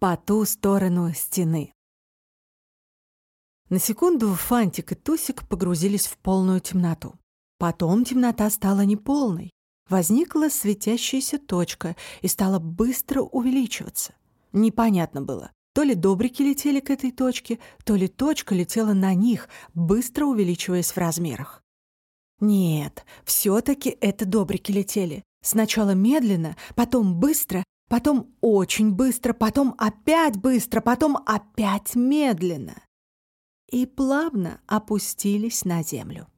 По ту сторону стены. На секунду Фантик и Тусик погрузились в полную темноту. Потом темнота стала неполной. Возникла светящаяся точка и стала быстро увеличиваться. Непонятно было, то ли добрики летели к этой точке, то ли точка летела на них, быстро увеличиваясь в размерах. Нет, все таки это добрики летели. Сначала медленно, потом быстро, потом очень быстро, потом опять быстро, потом опять медленно. И плавно опустились на землю.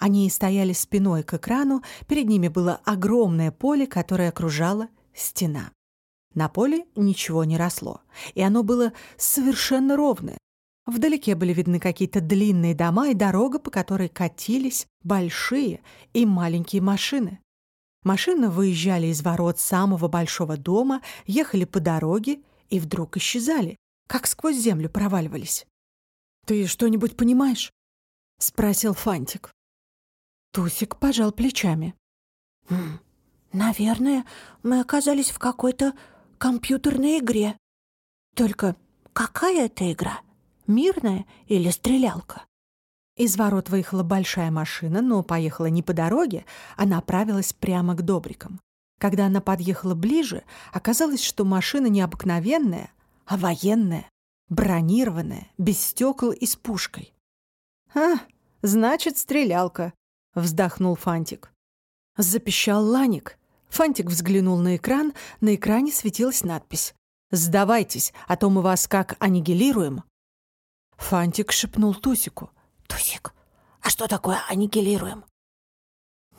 Они стояли спиной к экрану, перед ними было огромное поле, которое окружало стена. На поле ничего не росло, и оно было совершенно ровное. Вдалеке были видны какие-то длинные дома и дорога, по которой катились большие и маленькие машины. Машины выезжали из ворот самого большого дома, ехали по дороге и вдруг исчезали, как сквозь землю проваливались. «Ты что-нибудь понимаешь?» — спросил Фантик. Тусик пожал плечами. «Хм, «Наверное, мы оказались в какой-то компьютерной игре. Только какая это игра? Мирная или стрелялка?» Из ворот выехала большая машина, но поехала не по дороге, а направилась прямо к Добрикам. Когда она подъехала ближе, оказалось, что машина не обыкновенная, а военная, бронированная, без стекол и с пушкой. «А, значит, стрелялка», — вздохнул Фантик. Запищал Ланик. Фантик взглянул на экран, на экране светилась надпись «Сдавайтесь, а то мы вас как аннигилируем». Фантик шепнул Тусику. «Тусик, а что такое аннигилируем?»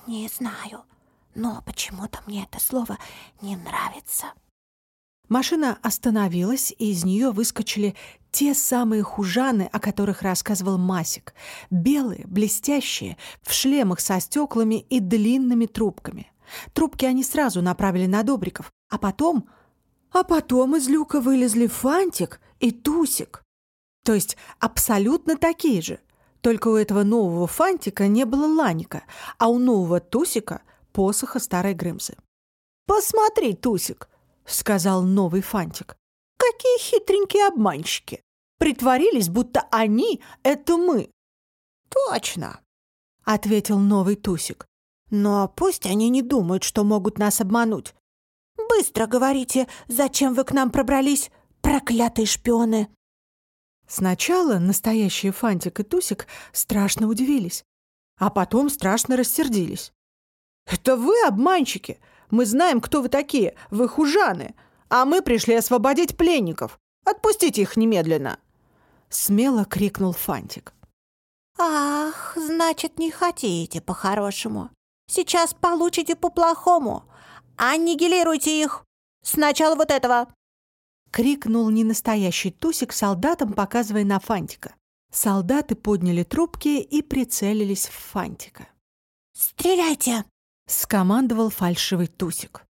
«Не знаю, но почему-то мне это слово не нравится». Машина остановилась, и из нее выскочили те самые хужаны, о которых рассказывал Масик. Белые, блестящие, в шлемах со стеклами и длинными трубками. Трубки они сразу направили на Добриков, а потом... А потом из люка вылезли Фантик и Тусик. То есть абсолютно такие же, только у этого нового фантика не было ланика, а у нового тусика — посоха старой Грымзы. «Посмотри, Тусик!» — сказал новый фантик. «Какие хитренькие обманщики! Притворились, будто они — это мы!» «Точно!» — ответил новый тусик. «Но пусть они не думают, что могут нас обмануть. Быстро говорите, зачем вы к нам пробрались, проклятые шпионы!» Сначала настоящие Фантик и Тусик страшно удивились, а потом страшно рассердились. «Это вы обманщики! Мы знаем, кто вы такие, вы хужаны, а мы пришли освободить пленников. Отпустите их немедленно!» Смело крикнул Фантик. «Ах, значит, не хотите по-хорошему. Сейчас получите по-плохому. Аннигилируйте их! Сначала вот этого!» — крикнул ненастоящий Тусик солдатам, показывая на Фантика. Солдаты подняли трубки и прицелились в Фантика. «Стреляйте!» — скомандовал фальшивый Тусик.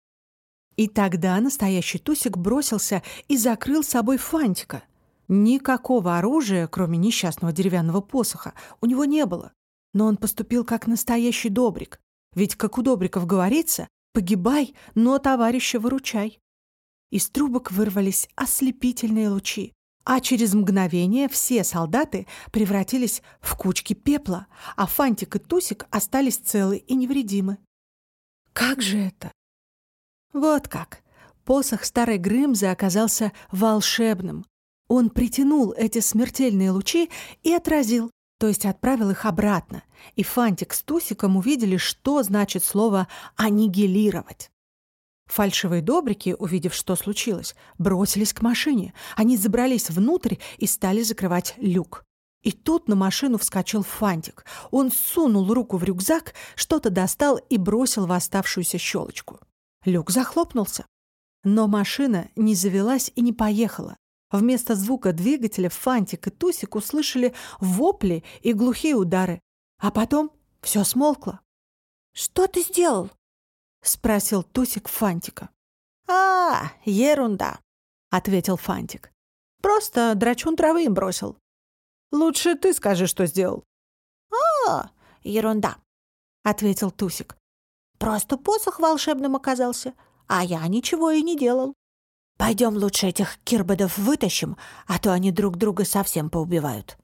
И тогда настоящий Тусик бросился и закрыл собой Фантика. Никакого оружия, кроме несчастного деревянного посоха, у него не было. Но он поступил как настоящий добрик. Ведь, как у добриков говорится, погибай, но товарища выручай. Из трубок вырвались ослепительные лучи, а через мгновение все солдаты превратились в кучки пепла, а Фантик и Тусик остались целы и невредимы. Как же это? Вот как. Посох старой Грымзы оказался волшебным. Он притянул эти смертельные лучи и отразил, то есть отправил их обратно. И Фантик с Тусиком увидели, что значит слово «аннигилировать». Фальшивые добрики, увидев, что случилось, бросились к машине. Они забрались внутрь и стали закрывать люк. И тут на машину вскочил Фантик. Он сунул руку в рюкзак, что-то достал и бросил в оставшуюся щелочку. Люк захлопнулся. Но машина не завелась и не поехала. Вместо звука двигателя Фантик и Тусик услышали вопли и глухие удары. А потом все смолкло. «Что ты сделал?» — спросил Тусик Фантика. «А, ерунда», — ответил Фантик. «Просто драчун травы им бросил. Лучше ты скажи, что сделал». «А, ерунда», — ответил Тусик. «Просто посох волшебным оказался, а я ничего и не делал». Пойдем лучше этих кирбодов вытащим, а то они друг друга совсем поубивают.